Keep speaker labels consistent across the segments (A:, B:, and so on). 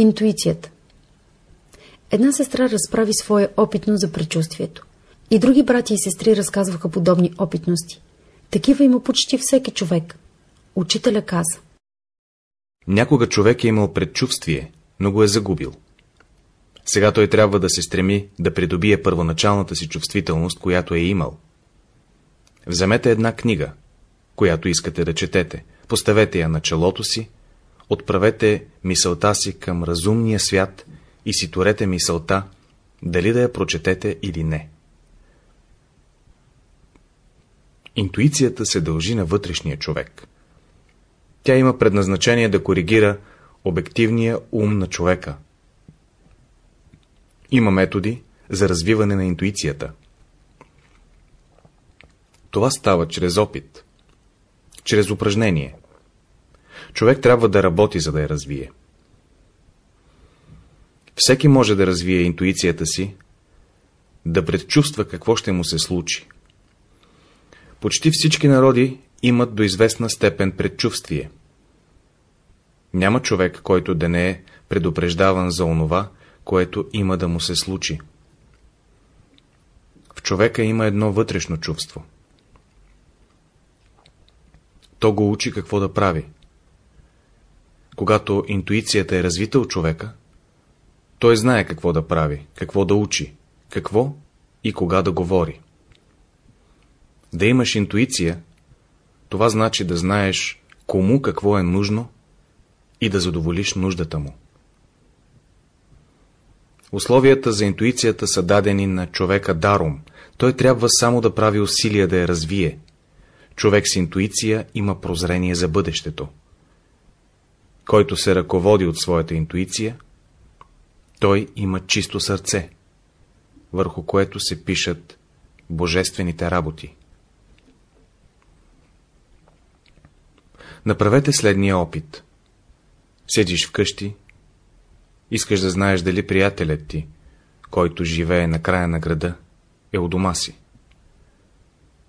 A: Интуицията Една сестра разправи своя опитност за предчувствието. И други брати и сестри разказваха подобни опитности. Такива има почти всеки човек. Учителя каза.
B: Някога човек е имал предчувствие, но го е загубил. Сега той трябва да се стреми да придобие първоначалната си чувствителност, която е имал. Вземете една книга, която искате да четете, поставете я на челото си, отправете мисълта си към разумния свят и си турете мисълта, дали да я прочетете или не. Интуицията се дължи на вътрешния човек. Тя има предназначение да коригира обективния ум на човека. Има методи за развиване на интуицията. Това става чрез опит, чрез упражнение. Човек трябва да работи, за да я развие. Всеки може да развие интуицията си, да предчувства какво ще му се случи. Почти всички народи имат до известна степен предчувствие. Няма човек, който да не е предупреждаван за онова, което има да му се случи. В човека има едно вътрешно чувство. То го учи какво да прави. Когато интуицията е развита от човека, той знае какво да прави, какво да учи, какво и кога да говори. Да имаш интуиция, това значи да знаеш кому какво е нужно и да задоволиш нуждата му. Условията за интуицията са дадени на човека даром. Той трябва само да прави усилия да я развие. Човек с интуиция има прозрение за бъдещето. Който се ръководи от своята интуиция, той има чисто сърце, върху което се пишат божествените работи. Направете следния опит. Седиш вкъщи, искаш да знаеш дали приятелят ти, който живее на края на града, е у дома си.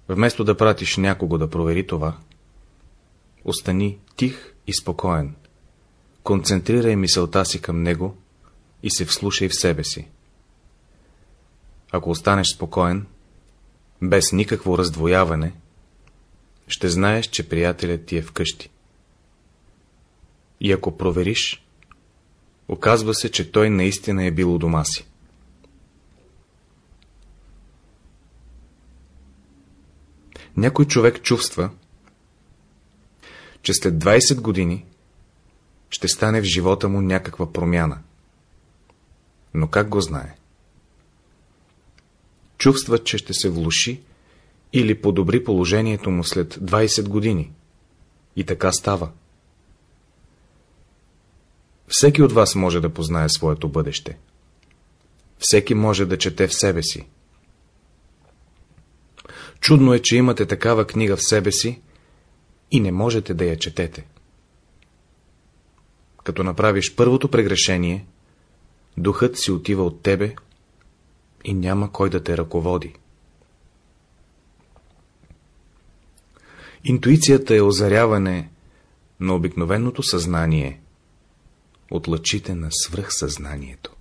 B: Вместо да пратиш някого да провери това, остани тих и спокоен. Концентрирай мисълта си към него и се вслушай в себе си. Ако останеш спокоен, без никакво раздвояване, ще знаеш, че приятелят ти е вкъщи. И ако провериш, оказва се, че той наистина е бил у дома си. Някой човек чувства, че след 20 години ще стане в живота му някаква промяна. Но как го знае? Чувства, че ще се влуши или подобри положението му след 20 години. И така става. Всеки от вас може да познае своето бъдеще. Всеки може да чете в себе си. Чудно е, че имате такава книга в себе си и не можете да я четете. Като направиш първото прегрешение, духът си отива от тебе и няма кой да те ръководи. Интуицията е озаряване на обикновеното съзнание от лъчите на свръхсъзнанието.